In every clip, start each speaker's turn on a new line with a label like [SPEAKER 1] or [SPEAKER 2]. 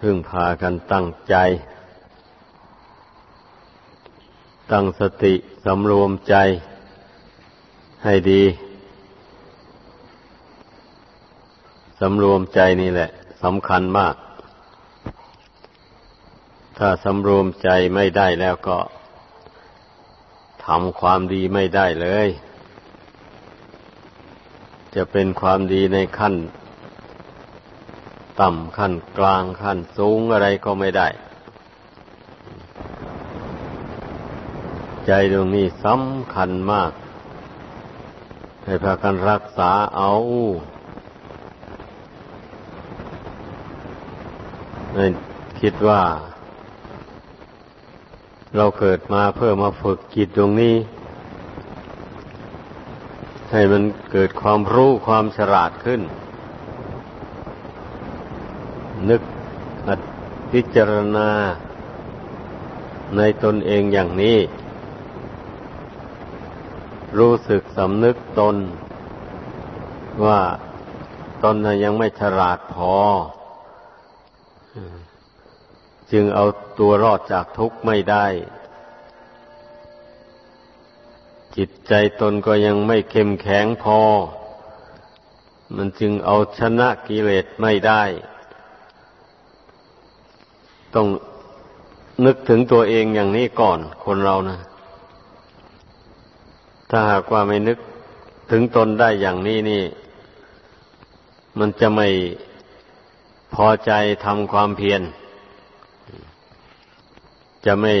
[SPEAKER 1] พึ่งพากันตั้งใจ ตั้งสติสำรวมใจให้ดีสำรวมใจนี่แหละสำคัญมาก ถ้าสำรวมใจไม่ได้แล้วก็ทำความดีไม่ได้เลย จะเป็นความดีในขั้น ต่ำขั้นกลางขั้นสูงอะไรก็ไม่ได้ ใจดวงนี้สำคัญมาก ให้พากันรักษาเอาคิดว่า เราเกิดมาเพื่อมาฝึกจิตดวงนี้ ให้มันเกิดความรู้ความฉลาดขึ้น นึกพิจารณาในตนเองอย่างนี้ รู้สึกสำนึกตน ว่าตนยังไม่ฉลาดพอ จึงเอาตัวรอดจากทุกข์ไม่ได้ จิตใจตนก็ยังไม่เข้มแข็งพอ มันจึงเอาชนะกิเลสไม่ได้ ต้องนึกถึงตัวเองอย่างนี้ก่อนคนเรานะ ถ้าหากว่าไม่นึกถึงตนได้อย่างนี้นี่ มันจะไม่พอใจทำความเพียร จะไม่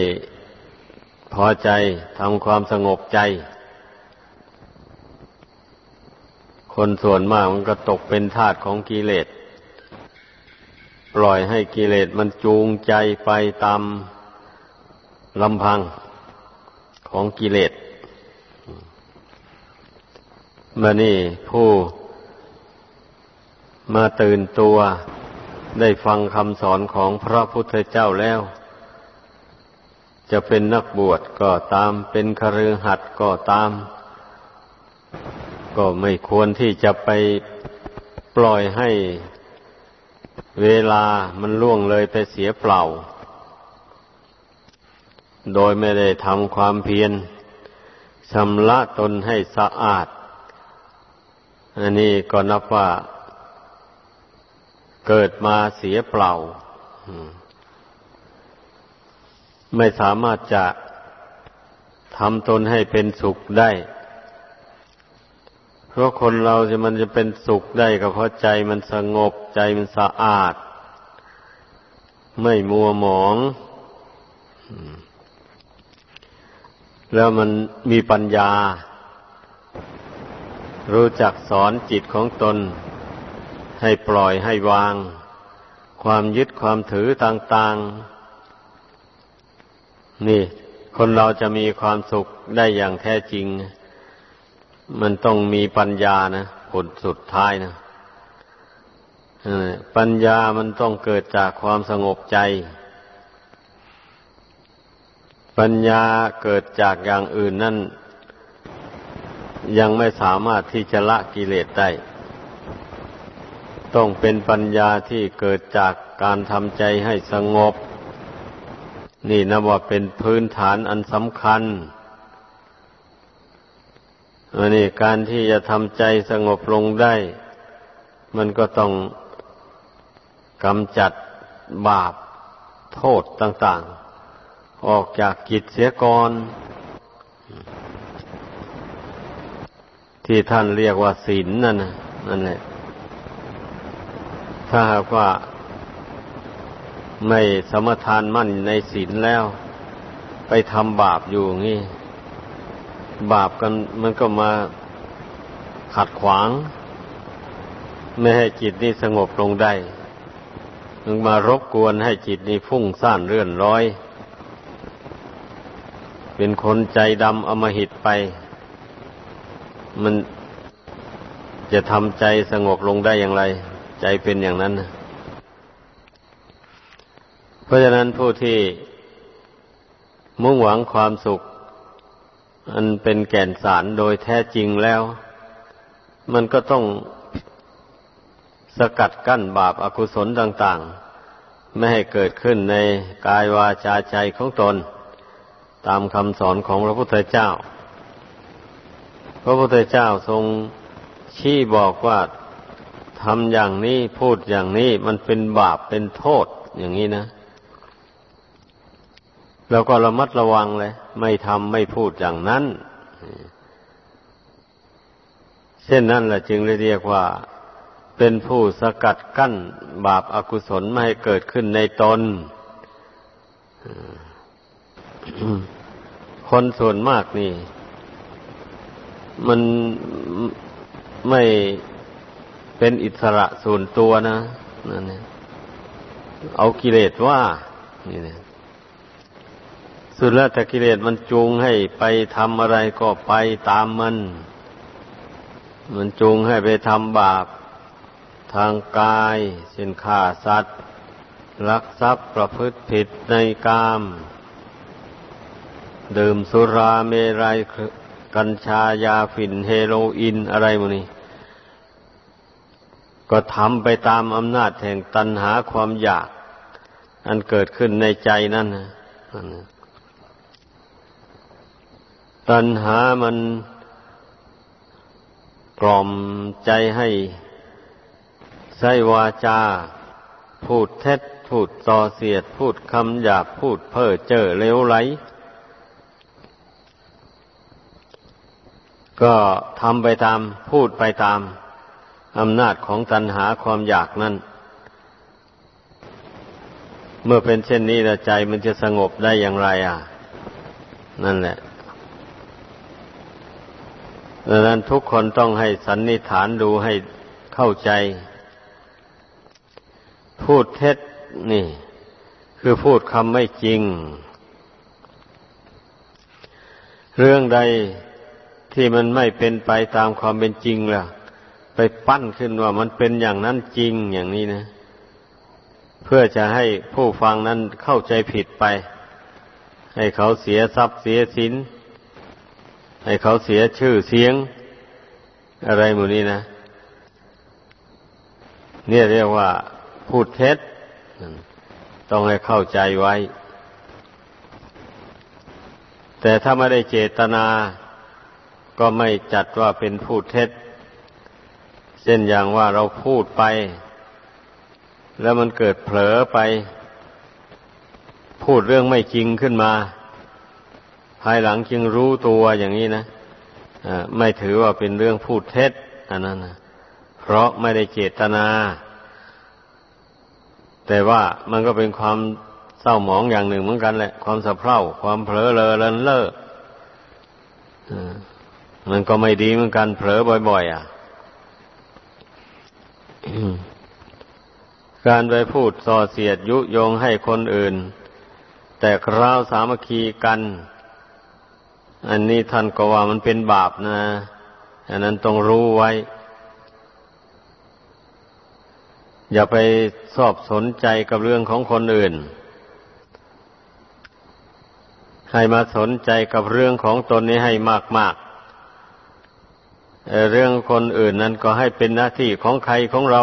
[SPEAKER 1] พอใจทำความสงบใจ คนส่วนมากมันก็ตกเป็นทาสของกิเลส ปล่อยให้กิเลสมันจูงใจไปตามลำพังของกิเลสมานี่ผู้มาตื่นตัวได้ฟังคำสอนของพระพุทธเจ้าแล้ว จะเป็นนักบวชก็ตามเป็นคฤหัสถ์ก็ตาม ก็ไม่ควรที่จะไปปล่อยให้ เวลามันล่วงเลยไปเสียเปล่า โดยไม่ได้ทำความเพียรชำระตนให้สะอาด อันนี้ก็นับว่าเกิดมาเสียเปล่า ไม่สามารถจะทำตนให้เป็นสุขได้ พราะคนเราจะมันจะเป็นสุขได้ก็เพราะใจมันสงบใจมันสะอาด ไม่มัวหมอง แล้วมันมีปัญญา รู้จักสอนจิตของตน ให้ปล่อยให้วาง ความยึดความถือต่าง ๆ นี่ คนเราจะมีความสุขได้อย่างแท้จริง มันต้องมีปัญญานะผลสุดท้ายนะปัญญามันต้องเกิดจากความสงบใจ ปัญญาเกิดจากอย่างอื่นนั่น ยังไม่สามารถที่จะละกิเลสได้ ต้องเป็นปัญญาที่เกิดจากการทำใจให้สงบ นี่นะว่าเป็นพื้นฐานอันสำคัญ อันนี้การที่จะทำใจสงบลงได้ มันก็ต้องกำจัดบาปโทษต่าง ๆ ออกจากกิจเสียก่อน ที่ท่านเรียกว่าศีลนั่นนั่นแหละ ถ้าหากว่าไม่สมทานมั่นในศีลแล้ว ไปทำบาปอยู่งี้ บาปกันมันก็มาขัดขวาง ไม่ให้จิตนี้สงบลงได้มันมารบกวนให้จิตนี้ฟุ้งซ่านเรื่อนร้อย เป็นคนใจดำอมหิตไป มันจะทำใจสงบลงได้อย่างไร ใจเป็นอย่างนั้น เพราะฉะนั้นผู้ที่มุ่งหวังความสุข อันเป็นแก่นสารโดยแท้จริงแล้ว มันก็ต้องสกัดกั้นบาปอากุศลต่างๆไไม่ให้เกิดขึ้นในกายวาจาใจของตน ตามคำสอนของพระพุทธเจ้า พระพุทธเจ้าทรงชี้บอกว่าทำอย่างนี้พูดอย่างนี้มันเป็นบาปเป็นโทษอย่างนี้นะ เราก็ระมัดระวังเลย ไม่ทำไม่พูดอย่างนั้น เช่นนั้นแหละจึงเรียกว่า เป็นผู้สกัดกั้นบาปอากุศลไม่ให้เกิดขึ้นในตนคนส่วนมากนี่ มันไม่เป็นอิสระส่วนตัวนะนั่นเนี่ยเอากิเลสว่า นี่เนี่ย สุดแล้วแต่กิเลสมันจูงให้ไปทำอะไรก็ไปตามมัน มันจูงให้ไปทำบาป ทางกายเช่นฆ่าสัตว์ ลักทรัพย์ประพฤติผิดในกาม ดื่มสุราเมรัยกัญชายาฝิ่นเฮโรอีนอะไรมนี้ ก็ทำไปตามอำนาจแห่งตัณหาความอยาก อันเกิดขึ้นในใจนั่นนะ ตัณหามันกล่อมใจให้ใช้วาจา พูดเท็จ พูดต่อเสียด พูดคำหยาบพูดเพ้อเจ้อเลวไหล ก็ทำไปตามพูดไปตามอำนาจของตัณหาความอยากนั่น เมื่อเป็นเช่นนี้แล้วใจมันจะสงบได้อย่างไร อะ นั่นแหละ ดังนั้นทุกคนต้องให้สันนิษฐานดูให้เข้าใจ พูดเท็จนี่ คือพูดคำไม่จริง เรื่องใดที่มันไม่เป็นไปตามความเป็นจริงล่ะ ไปปั้นขึ้นว่ามันเป็นอย่างนั้นจริงอย่างนี้นะ เพื่อจะให้ผู้ฟังนั้นเข้าใจผิดไป ให้เขาเสียทรัพย์เสียสิน ให้เขาเสียชื่อเสียง อะไรหมู่นี้นะ เนี่ยเรียกว่าพูดเท็จ ต้องให้เข้าใจไว้ แต่ถ้าไม่ได้เจตนา ก็ไม่จัดว่าเป็นพูดเท็จ เช่นอย่างว่าเราพูดไป แล้วมันเกิดเผลอไป พูดเรื่องไม่จริงขึ้นมาายหลังจึงรู้ตัวอย่างนี้นะไม่ถือว่าเป็นเรื่องพูดเท็จอันนั้นนะเพราะไม่ได้เจตนา แต่ว่ามันก็เป็นความเศร้าหมองอย่างหนึ่งเหมือนกันแหละ ความสะเพร่า ความเผลอเลอเลินเล่อมันก็ไม่ดีเหมือนกันเผลอบ่อย ๆ อะการไปพูดส่อเสียดยุยงให้คนอื่น แต่คราวสามัคคีกัน อันนี้ท่านก็ว่ามันเป็นบาปนะ อันนั้นต้องรู้ไว้ อย่าไปสอบสนใจกับเรื่องของคนอื่น ให้มาสนใจกับเรื่องของตนนี้ให้มากๆ เรื่องคนอื่นนั้นก็ให้เป็นหน้าที่ของใครของเรา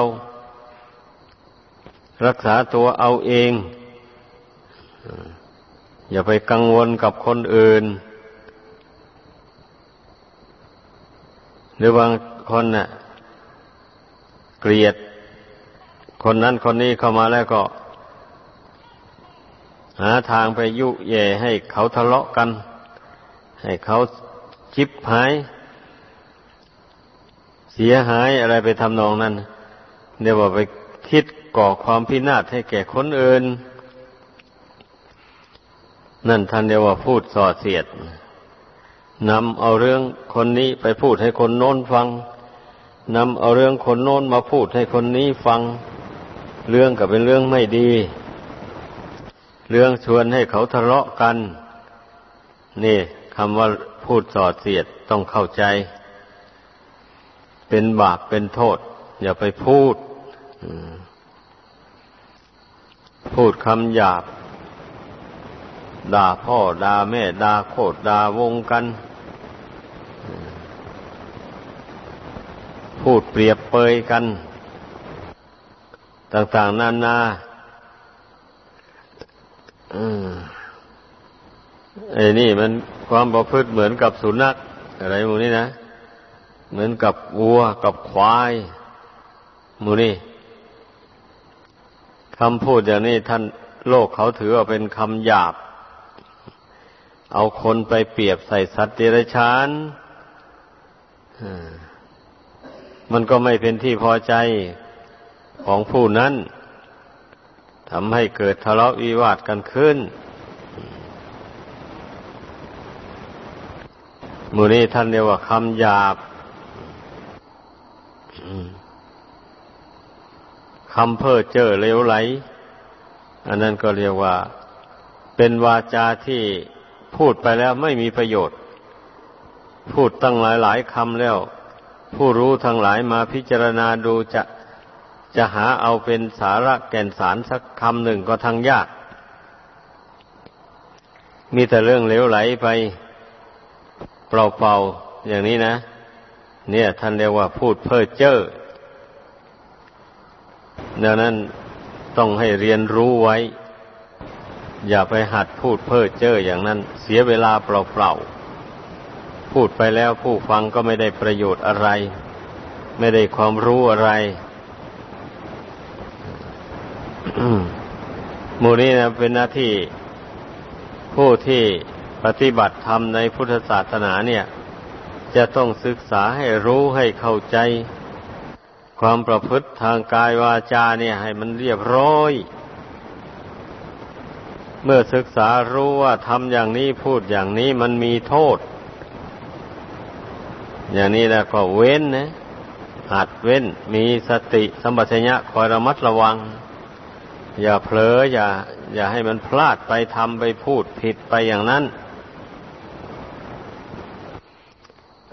[SPEAKER 1] รักษาตัวเอาเอง อย่าไปกังวลกับคนอื่น หรือบางคนน่ะเกลียด คนนั้นคนนี้เข้ามาแล้วก็ หาทางไปยุเย่ให้เขาทะเลาะกัน ให้เขาจิบหาย เสียหายอะไรไปทำนองนั้นเดี๋ยวว่าไปคิดก่อความพินาศให้แก่คนอื่น นั่นท่านเรียกว่าพูดส่อเสียดน นำเอาเรื่องคนนี้ไปพูดให้คนโน้นฟังนำเอาเรื่องคนโน้นมาพูดให้คนนี้ฟัง เรื่องก็เป็นเรื่องไม่ดี เรื่องชวนให้เขาทะเลาะกัน นี่คำว่าพูดสอดเสียดต้องเข้าใจ เป็นบาปเป็นโทษ อย่าไปพูดพูดคำหยาบ ด่าพ่อด่าแม่ด่าโคตรด่าวงกัน พูดเปรียบเปยกัน ต่าง ๆ นานาไอ้นี่มันความประพฤติเหมือนกับสุนัขอะไรมูนี่นะ เหมือนกับวัวกับควายมูนี่คำพูดอย่างนี้ท่านโลกเขาถือว่าเป็นคำหยาบ เอาคนไปเปรียบใส่สัตว์เดรัจฉาน มันก็ไม่เป็นที่พอใจของผู้นั้นทำให้เกิดทะเลาะวิวาทกันขึ้นมูนี้ท่านเรียกว่าคำหยาบคำเพ้อเจ้อเลวไหล อันนั้นก็เรียกว่า เป็นวาจาที่พูดไปแล้วไม่มีประโยชน์ พูดตั้งหลายหลายคำแล้ว ผู้รู้ทั้งหลายมาพิจารณาดูจะจะหาเอาเป็นสาระแก่นสารสักคำหนึ่งก็ทั้งยาก มีแต่เรื่องเลวไหลไปเปล่าๆอย่างนี้นะ เนี่ย ท่านเรียกว่าพูดเพ้อเจ้อดังนั้นต้องให้เรียนรู้ไว้ อย่าไปหัดพูดเพ้อเจ้ออย่างนั้น เสียเวลาเปล่าๆ พูดไปแล้วผู้ฟังก็ไม่ได้ประโยชน์อะไร ไม่ได้ความรู้อะไรมูนี้นะเป็นหน้าที่ผู้ที่ปฏิบัติธรรมในพุทธศาสนาเนี่ย จะต้องศึกษาให้รู้ให้เข้าใจ ความประพฤติทางกายวาจาเนี่ย ให้มันเรียบร้อย เมื่อศึกษารู้ว่าทำอย่างนี้พูดอย่างนี้มันมีโทษ อย่างนี้แล้วก็เว้นนะหัดเว้น มีสติสัมปชัญญะคอยระมัดระวัง อย่าเผลออย่า อย่าให้มันพลาดไปทำไปพูดผิดไปอย่างนั้น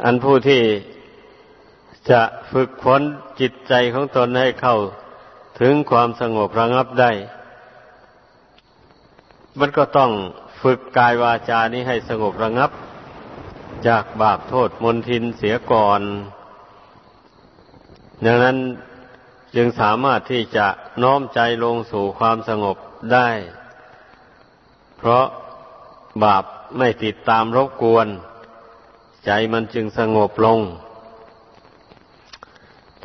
[SPEAKER 1] อันผู้ที่จะฝึกฝนจิตใจของตนให้เข้าถึงความสงบระงับได้ มันก็ต้องฝึกกายวาจานี้ให้สงบระงับ จากบาปโทษมนทินเสียก่อน ดังนั้นจึงสามารถที่จะน้อมใจลงสู่ความสงบได้ เพราะบาปไม่ติดตามรบกวน ใจมันจึงสงบลง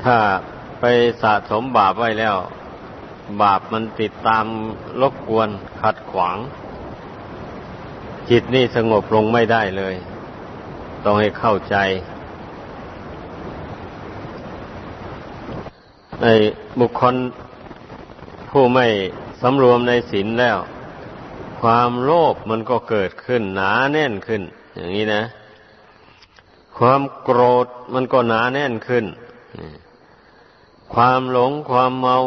[SPEAKER 1] ถ้าไปสะสมบาปไว้แล้ว บาปมันติดตามรบกวนขัดขวาง จิตนี่สงบลงไม่ได้เลย ต้องให้เข้าใจในบุคคลผู้ไม่สำรวมในศีลแล้ว ความโลภมันก็เกิดขึ้นหนาแน่นขึ้น อย่างนี้นะ ความโกรธมันก็หนาแน่นขึ้น ความหลงความเมา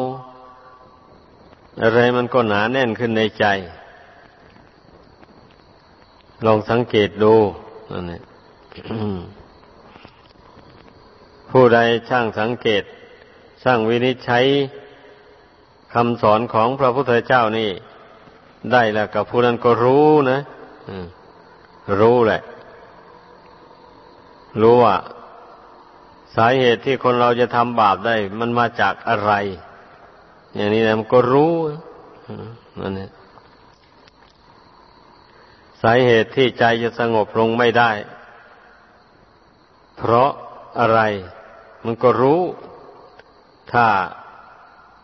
[SPEAKER 1] อะไรมันก็หนาแน่นขึ้นในใจ ลองสังเกตดูนั่นเอง ผู้ใดช่างสังเกตสร้างวินิจฉัยคำสอนของพระพุทธเจ้านี่ ได้แล้วกับผู้นั้นก็รู้นะรู้แหละ รู้ว่า สาเหตุที่คนเราจะทำบาปได้ มันมาจากอะไร อย่างนี้นะมันก็รู้นั่นเองสาเหตุที่ใจจะสงบลงไม่ได้ เพราะอะไรมันก็รู้ ถ้า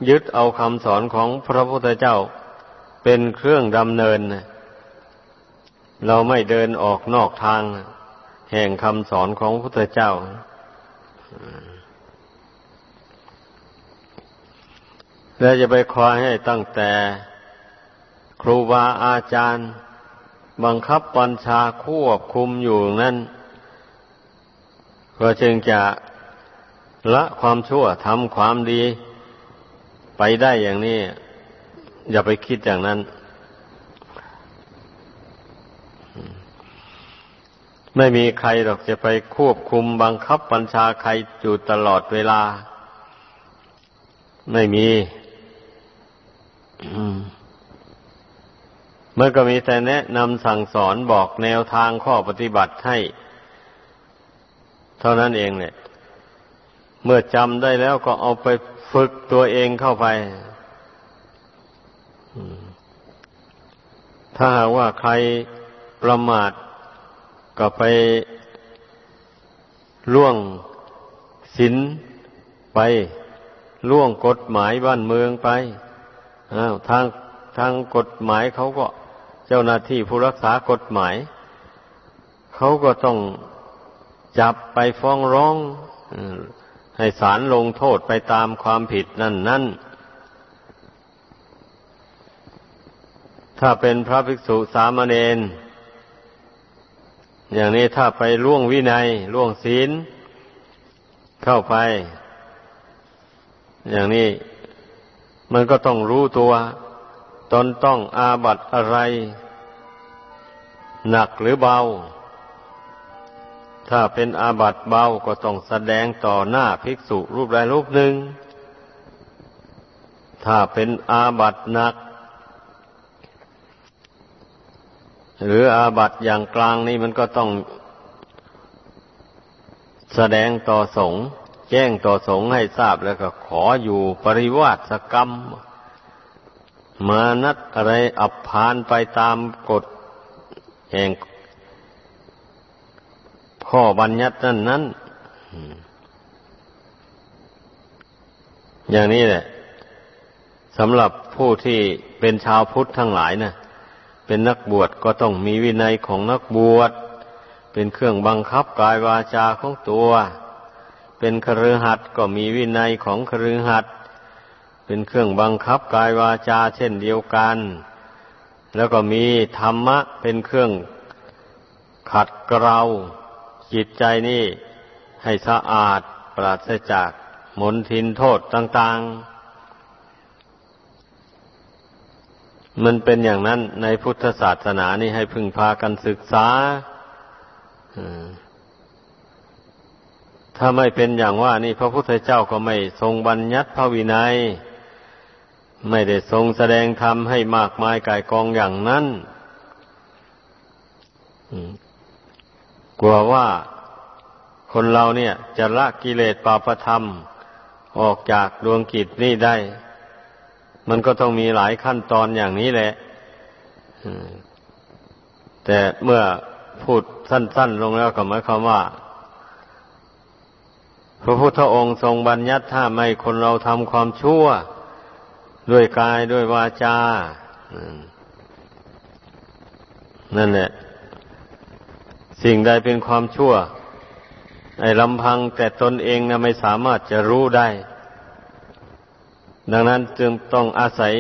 [SPEAKER 1] ยึดเอาคำสอนของพระพุทธเจ้าเป็นเครื่องดำเนิน เราไม่เดินออกนอกทาง แห่งคำสอนของพระพุทธเจ้า แล้วจะไปคอยให้ตั้งแต่ครูบาอาจารย์ บังคับปัญชาควบคุมอยู่นั้น ก็จึงจะละความชั่วทำความดีไปได้อย่างนี้ อย่าไปคิดอย่างนั้น ไม่มีใครหรอกจะไปควบคุมบังคับบัญชาใครอยู่ตลอดเวลา ไม่มีมันก็มีแต่แนะนำสั่งสอนบอกแนวทางข้อปฏิบัติให้ ท่านั้นเองเนี่ย เมื่อจำได้แล้วก็เอาไปฝึกตัวเองเข้าไป ถ้าหากว่าใครประมาทก็ไปล่วงศีลไปล่วงกฎหมายบ้านเมืองไปทางทางกฎหมายเขาก็เจ้าหน้าที่ผู้รักษากฎหมาย เขาก็ต้อง จับไปฟ้องร้องให้ศาลลงโทษไปตามความผิดนั่นนั่นถ้าเป็นพระภิกษุสามเณรอย่างนี้ถ้าไปล่วงวินัยล่วงศีล เข้าไป อย่างนี้มันก็ต้องรู้ตัว ตนต้องอาบัตอะไร หนักหรือเบา ถ้าเป็นอาบัตเบาก็ต้องแสดงต่อหน้าภิกษุรูปใดรูปหนึ่ง ถ้าเป็นอาบัตหนัก หรืออาบัตอย่างกลางนี่มันก็ต้อง แสดงต่อสงฆ์แจ้งต่อสงฆ์ให้ทราบแล้วก็ขออยู่ปริวาสกรรม มานัดอะไรอับพานไปตามกฎแห่ง ข้อบัญญัตินั้นนั้นอย่างนี้แหละสำหรับผู้ที่เป็นชาวพุทธทั้งหลายนะเป็นนักบวชก็ต้องมีวินัยของนักบวช เป็นเครื่องบังคับกายวาจาของตัว เป็นครือหัดก็มีวินัยของครือหัดเป็นเครื่องบังคับกายวาจาเช่นเดียวกัน แล้วก็มีธรรมะเป็นเครื่องขัดเกลา จิตใจนี่ให้สะอาดปราศจากมนทินโทษต่างๆ มันเป็นอย่างนั้นในพุทธศาสนานี่ให้พึงพากันศึกษาถ้าไม่เป็นอย่างว่านี่พระพุทธเจ้าก็ไม่ทรงบัญญัติพระวินัย ไม่ได้ทรงแสดงธรรมให้มากมายกายกองอย่างนั้น กลัวว่าคนเราเนี่ย จะละกิเลสปาประธรรม ออกจากดวงกิจนี่ได้ มันก็ต้องมีหลายขั้นตอนอย่างนี้แหละแต่เมื่อพูดสั้น ๆ ลงแล้วก็หมายความว่า พระพุทธองค์ทรงบัญญัติถ้าไม่คนเราทำความชั่ว ด้วยกายด้วยวาจานั่นแหละ สิ่งใดเป็นความชั่ว ไอ้ลำพังแต่ตนเองนะไม่สามารถจะรู้ได้ ดังนั้นจึงต้องอาศัย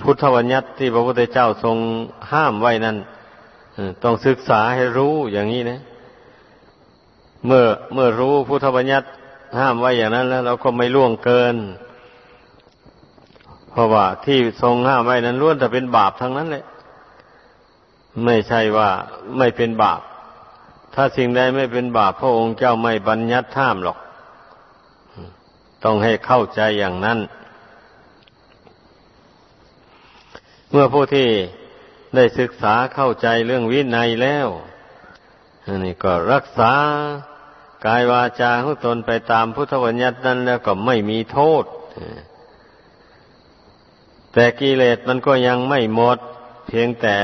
[SPEAKER 1] พุทธวัญญัติที่พระพุทธเจ้าทรงห้ามไว้นั้นต้องศึกษาให้รู้อย่างนี้นะ เมื่อเมื่อรู้พุทธบัญญัติห้ามไว้อย่างนั้น แล้วเราก็ไม่ล่วงเกิน เพราะว่าที่ทรงห้ามไว้นั้นล้วนแต่เป็นบาปทั้งนั้นเลย ไม่ใช่ว่าไม่เป็นบาป ถ้าสิ่งใดไม่เป็นบาป พระองค์เจ้าไม่บัญญัติห้ามหรอก ต้องให้เข้าใจอย่างนั้น เมื่อผู้ที่ได้ศึกษาเข้าใจเรื่องวินัยแล้วนนี้ก็รักษากายวาจาของตนไปตามพุทธวัญญัตินั้นแล้วก็ไม่มีโทษ แต่กิเลสมันก็ยังไม่หมด เพียงแต่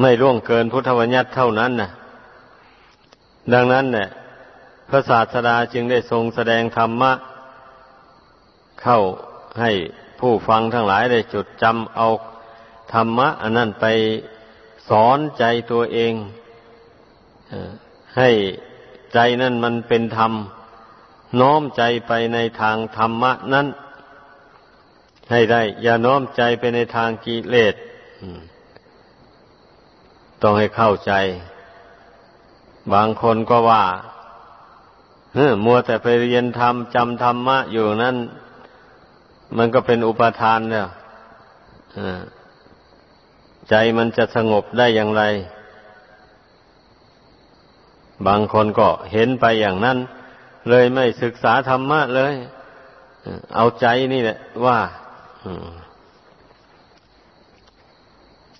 [SPEAKER 1] ไม่ล่วงเกินพุทธวัญญัติเท่านั้นนะดังนั้นเนี่ยพระศาสดาจึงได้ทรงแสดงธรรมะ เข้าให้ผู้ฟังทั้งหลายได้จดจำเอาธรรมะ อันนั้นไปสอนใจตัวเองให้ใจนั่นมันเป็นธรรม น้อมใจไปในทางธรรมะนั้น ให้ได้ อย่าน้อมใจไปในทางกิเลส ต้องให้เข้าใจ บางคนก็ว่าเฮ้มัวแต่ไปเรียนธรรมจำธรรมะอยู่นั่น มันก็เป็นอุปทานเนี่ยใจมันจะสงบได้อย่างไร บางคนก็เห็นไปอย่างนั้น เลยไม่ศึกษาธรรมะเลย เอาใจนี่แหละว่า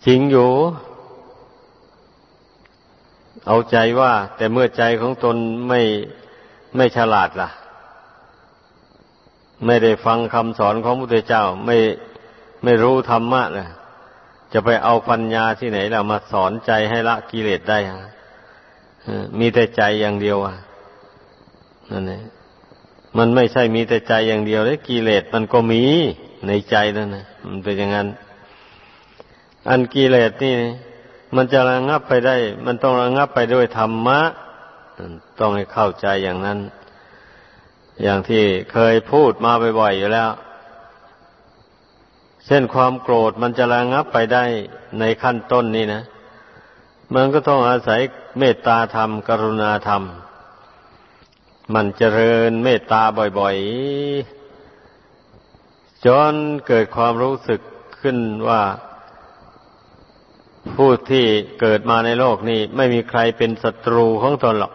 [SPEAKER 1] จริงอยู่ เอาใจว่า แต่เมื่อใจของตนไม่ไม่ฉลาดล่ะ ไม่ได้ฟังคำสอนของพระพุทธเจ้า ไม่ไม่รู้ธรรมะเลยจะไปเอาปัญญาที่ไหนเรามาสอนใจให้ละกิเลสได้ฮะมีแต่ใจอย่างเดียวอะนั่นเองมันไม่ใช่มีแต่ใจอย่างเดียวเลยกิเลสมันก็มีในใจนั่นนะมันเป็นอย่างนั้น อันกิเลสนี่ มันจะระงับไปได้ มันต้องระงับไปด้วยธรรมะ ต้องให้เข้าใจอย่างนั้น อย่างที่เคยพูดมาบ่อยๆอยู่แล้ว เช่นความโกรธมันจะระงับไปได้ในขั้นต้นนี้นะ มันก็ต้องอาศัยเมตตาธรรม กรุณาธรรม มันเจริญเมตตาบ่อยๆ จนเกิดความรู้สึกขึ้นว่า ผู้ที่เกิดมาในโลกนี้ ไม่มีใครเป็นศัตรูของตนหรอก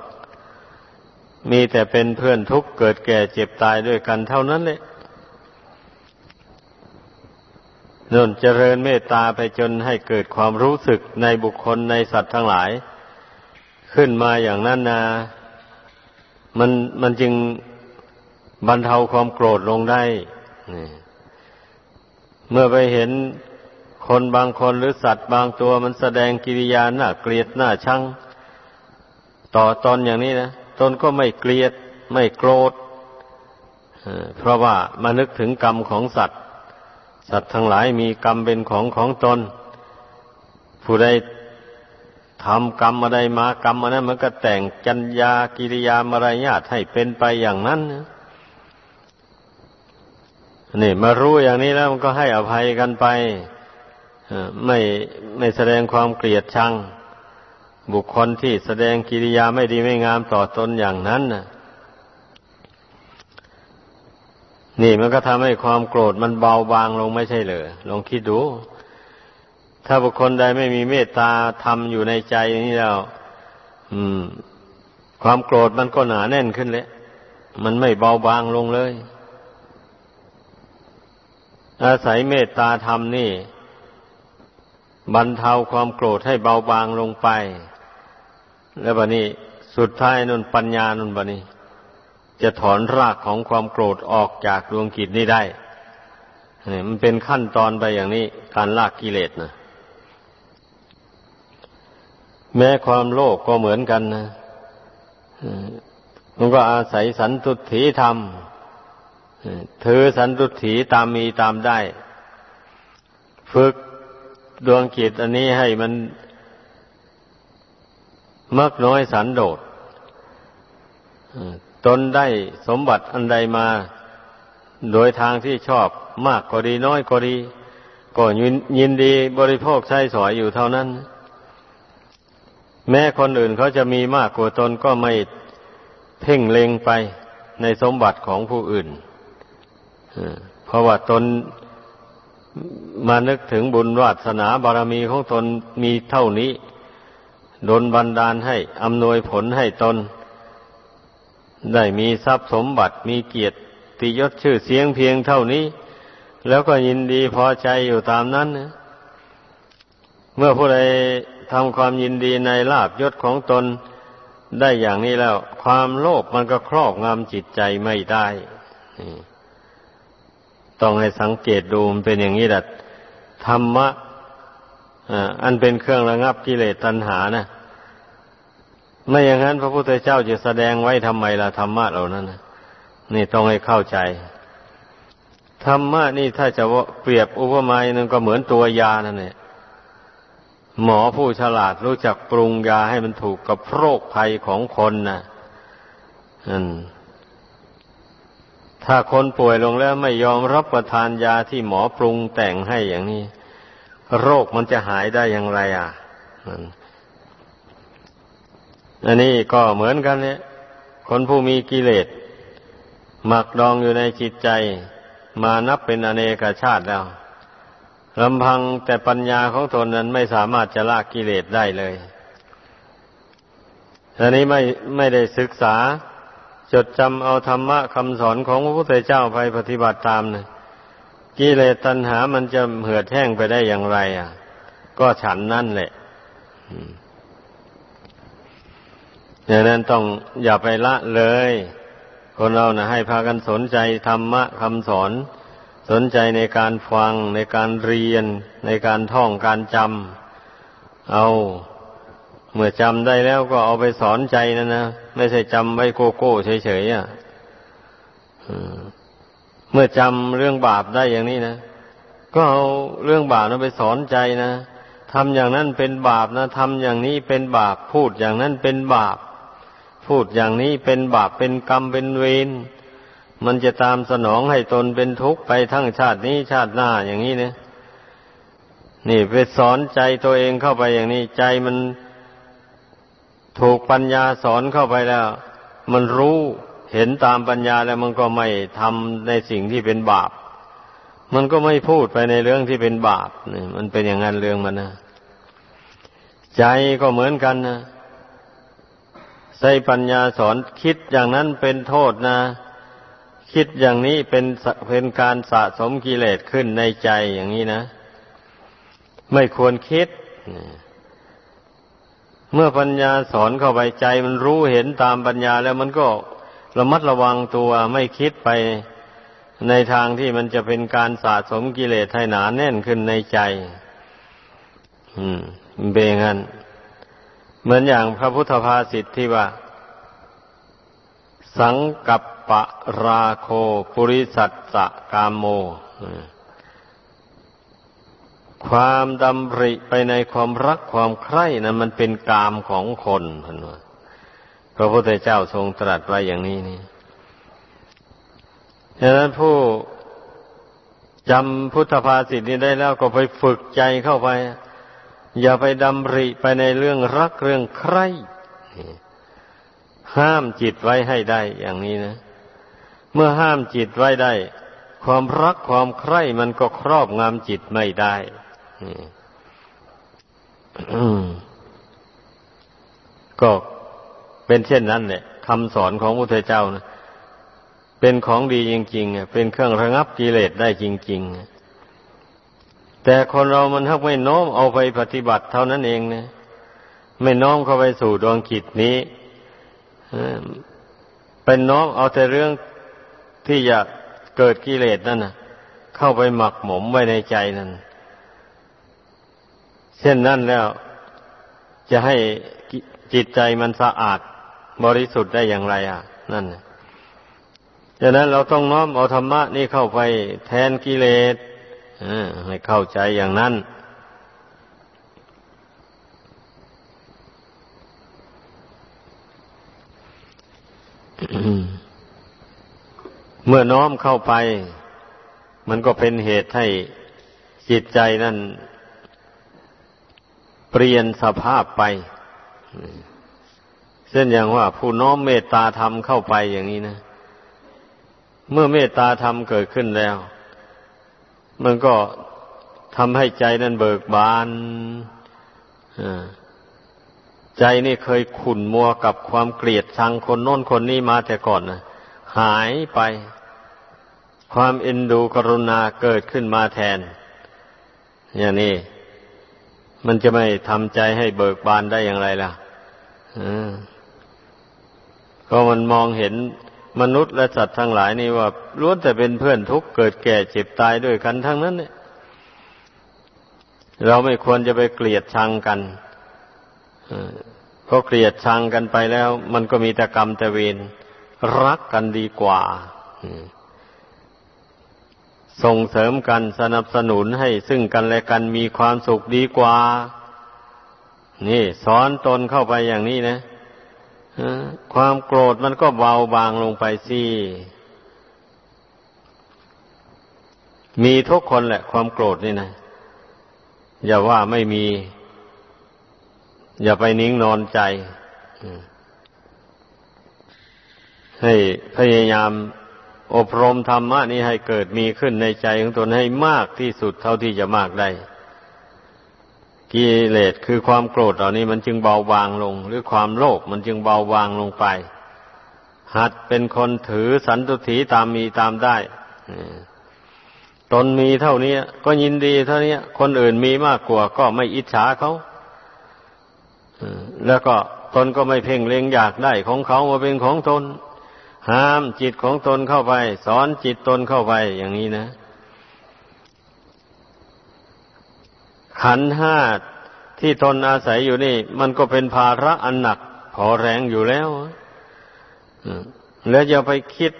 [SPEAKER 1] มีแต่เป็นเพื่อนทุกข์เกิดแก่เจ็บตายด้วยกันเท่านั้นเลยนนเจริญเมตตาไปจนให้เกิดความรู้สึกในบุคคลในสัตว์ทั้งหลาย ขึ้นมาอย่างนั้นนะมันมันจึงบรรเทาความโกรธลงได้ เมื่อไปเห็น คนบางคนหรือสัตว์บางตัวมันแสดงกิริยาหน้าเกลียดหน้าชังต่อตอนอย่างนี้นะตนก็ไม่เกลียดไม่โกรธเพราะว่ามานึกถึงกรรมของสัตว์ สัตว์ทั้งหลายมีกรรมเป็นของของตน ผู้ใดทำกรรมอะไรมากรรมอันนั้นมันก็แต่งจัญญากิริยามารยาทให้เป็นไปอย่างนั้นนี่มารู้อย่างนี้แล้วมันก็ให้อภัยกันไป ไม่ไม่แสดงความเกลียดชัง บุคคลที่แสดงกิริยาไม่ดีไม่งามต่อตนอย่างนั้นน่ะนี่มันก็ทำให้ความโกรธมันเบาบางลงไม่ใช่เหรอลองคิดดู ถ้าบุคคลใดไม่มีเมตตาทำอยู่ในใจนี้แล้วความโกรธมันก็หนาแน่นขึ้นเลยมันไม่เบาบางลงเลย อาศัยเมตตาธรรมนี่ บรรเทาความโกรธให้เบาบางลงไป แล้วบัดนี้สุดท้ายนุนปัญญานุนบัดนี้ จะถอนรากของความโกรธออกจากดวงกิจนี้ได้มันเป็นขั้นตอนไปอย่างนี้การลากกิเลสนะแม้ความโลภกก็เหมือนกันนะมันก็อาศัยสันตุถีธรรมถือสันตุถีตามมีตามได้ ฝึก ดวงกิจอันนี้ให้มันมักน้อยสันโดษตนได้สมบัติอันใดมา โดยทางที่ชอบมากก็ดีน้อยก็ดีก็ยินดีบริโภคใช้สอยอยู่เท่านั้น แม้คนอื่นเขาจะมีมากกว่าตนก็ไม่เพ่งเลงไปในสมบัติของผู้อื่นเพราะว่าตน มานึกถึงบุญวาสนาบารมีของตนมีเท่านี้ดนบันดาลให้อำนวยผลให้ตน ได้มีทรัพย์สมบัติมีเกียรติยศชื่อเสียงเพียงเท่านี้ แล้วก็ยินดีพอใจอยู่ตามนั้นนะเมื่อผู้ใดทำความยินดีในลาบยศของตนได้อย่างนี้แล้ว ความโลภมันก็ครอบงำจิตใจไม่ได้ ต้องให้สังเกตดูมันเป็นอย่างนี้แหละธรรมะอันเป็นเครื่องระงับกิเลสตัณหานะไม่อย่างนั้นพระพุทธเจ้าจะแสดงไว้ทำไมล่ะธรรมะเหล่านั้นนี่ต้องให้เข้าใจธรรมะนี่ถ้าจะเปรียบอุปมาหนึ่งก็เหมือนตัวยานั่นแหละหมอผู้ฉลาดรู้จักปรุงยาให้มันถูกกับโรคภัยของคนนะอืม ถ้าคนป่วยลงแล้วไม่ยอมรับประทานยาที่หมอปรุงแต่งให้อย่างนี้ โรคมันจะหายได้อย่างไรอะอันนี้ก็เหมือนกันเนี่ย คนผู้มีกิเลสหมักดองอยู่ในจิตใจ มานับเป็นอเนกชาติแล้วลำพังแต่ปัญญาของตนนั้นไม่สามารถจะละกกิเลสได้เลยอันนี้ไม่ไม่ได้ศึกษา จดจำเอาธรรมะคำสอนของพระพุทธเจ้าไปปฏิบัติตามนะกิเลสตัณหามันจะเหือดแห้งไปได้อย่างไร อะ ก็ฉันนั่นแหละดังนั้นต้องอย่าไปละเลย คนเรานะให้พากันสนใจธรรมะคำสอน สนใจในการฟังในการเรียน ในการท่องการจำเอา เมื่อจำได้แล้วก็เอาไปสอนใจนะนะ ไม่ใช่จำไว้โกโก้เฉยๆอะเมื่อจำเรื่องบาปได้อย่างนี้นะ ก็เอาเรื่องบาปนั้นไปสอนใจนะทำอย่างนั้นเป็นบาปนะทำอย่างนี้เป็นบาป พูดอย่างนั้นเป็นบาป พูดอย่างนี้เป็นบาปเป็นกรรมเป็นเวรมันจะตามสนองให้ตนเป็นทุกข์ไปทั้งชาตินี้ชาติหน้าอย่างนี้เนี่ยนี่ไปสอนใจตัวเองเข้าไปอย่างนี้ ใจมัน ถูกปัญญาสอนเข้าไปแล้ว มันรู้เห็นตามปัญญาแล้วมันก็ไม่ทำในสิ่งที่เป็นบาป มันก็ไม่พูดไปในเรื่องที่เป็นบาปนี่มันเป็นอย่างนั้นเรื่องมันนะใจก็เหมือนกันนะใส่ปัญญาสอนคิดอย่างนั้นเป็นโทษนะ คิดอย่างนี้เป็นเป็นการสะสมกิเลสขึ้นในใจอย่างนี้นะ ไม่ควรคิด เมื่อปัญญาสอนเข้าไปใจมันรู้เห็นตามปัญญาแล้วมันก็ระมัดระวังตัวไม่คิดไปในทางที่มันจะเป็นการสะสมกิเลสให้หนาแน่นขึ้นในใจ อืมเบงันเหมือนอย่างพระพุทธภาษิตที่ว่า สังกับปะราโค ปุริสัตสะกามโม ความดำริไปในความรักความใคร่นะมันเป็นกามของคนพันว่าพระพุทธเจ้าทรงตรัสไว้อย่างนี้นี่ดังนั้นผู้จำพุทธภาษิตนี้ได้แล้วก็ไปฝึกใจเข้าไป อย่าไปดำริไปในเรื่องรักเรื่องใคร่ห้ามจิตไว้ให้ได้อย่างนี้นะ เมื่อห้ามจิตไว้ได้ ความรักความใคร่มันก็ครอบงำจิตไม่ได้ ก็เป็นเช่นนั้นแหละคำสอนของพระพุทธเจ้านะเป็นของดีจริงๆเป็นเครื่องระงับกิเลสได้จริง ๆ แต่คนเรามันทักไม่น้อมเอาไปปฏิบัติเท่านั้นเองนะไม่น้อมเข้าไปสู่ดวงจิตนี้เป็นน้อมเอาแต่เรื่องที่จะเกิดกิเลสนั่นนะเข้าไปหมักหมมไว้ในใจนั่น เช่นนั้นแล้ว จะให้จิตใจมันสะอาดบริสุทธิ์ได้อย่างไร อะ นั่นดังนั้นเราต้องน้อมเอาธรรมะนี่เข้าไปแทนกิเลสให้เข้าใจอย่างนั้นเมื่อน้อมเข้าไป มันก็เป็นเหตุให้จิตใจนั่น เปลี่ยนสภาพไปเช่นอย่างว่าผู้น้อมเมตตาธรรมเข้าไปอย่างนี้นะ เมื่อเมตตาธรรมเกิดขึ้นแล้ว มันก็ทำให้ใจนั้นเบิกบานใจนี่เคยขุ่นมัวกับความเกลียดชังคนโน้นคนนี้มาแต่ก่อนนะหายไป ความเอ็นดูกรุณาเกิดขึ้นมาแทน อย่างนี้ มันจะไม่ทำใจให้เบิกบานได้อย่างไรล่ะก็มันมองเห็นมนุษย์และสัตว์ทั้งหลายนี่ว่าล้วนแต่เป็นเพื่อนทุกข์เกิดแก่เจ็บตายด้วยกันทั้งนั้นเนี่ยเราไม่ควรจะไปเกลียดชังกันเพราะเกลียดชังกันไปแล้ว มันก็มีแต่กรรมแต่เวรรักกันดีกว่า ส่งเสริมกันสนับสนุนให้ซึ่งกันและกันมีความสุขดีกว่า นี่สอนตนเข้าไปอย่างนี้นะความโกรธมันก็เบาบางลงไปสิมีทุกคนแหละ ความโกรธนี่นะ อย่าว่าไม่มี อย่าไปนิ่งนอนใจให้พยายาม อบรมธรรมะนี้ให้เกิดมีขึ้นในใจของตนให้มากที่สุดเท่าที่จะมากได้กิเลสคือความโกรธเหล่านี้มันจึงเบาบางลง หรือความโลภมันจึงเบาบางลงไป หัดเป็นคนถือสันตุถีตามมีตามได้ตนมีเท่านี้ก็ยินดีเท่านี้คนอื่นมีมากกว่าก็ไม่อิจฉาเขาแล้วก็ตนก็ไม่เพ่งเล็งอยากได้ของเขามาเป็นของตน ห้ามจิตของตนเข้าไป สอนจิตตนเข้าไปอย่างนี้นะ ขันห้าที่ตนอาศัยอยู่นี่ มันก็เป็นภาระอันหนักพอแรงอยู่แล้วแล้วอย่าไปคิด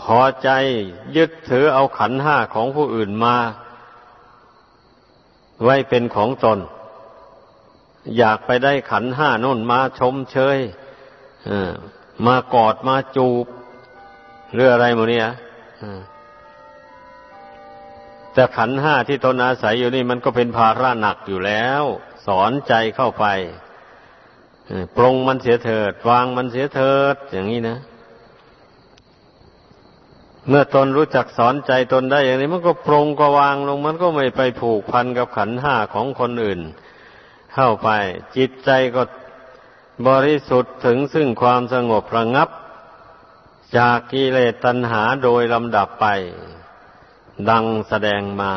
[SPEAKER 1] พอใจยึดถือเอาขันห้าของผู้อื่นมา ไว้เป็นของตน อยากไปได้ขันห้านุ่นมาชมเชยอ มากอดมาจูบหรืออะไรหมดเนี่ยแต่ขันห้าที่ตนอาศัยอยู่นี่มันก็เป็นภาระหนักอยู่แล้ว สอนใจเข้าไปปรงมันเสียเถิด วางมันเสียเถิด อย่างนี้นะ เมื่อตนรู้จักสอนใจตนได้อย่างนี้ มันก็ปรงก็วางลง มันก็ไม่ไปผูกพันกับขันห้าของคนอื่น เข้าไป จิตใจก็ บริสุทธิ์ถึงซึ่งความสงบระงับ จากกิเลสตัณหาโดยลำดับไป ดังแสดงมา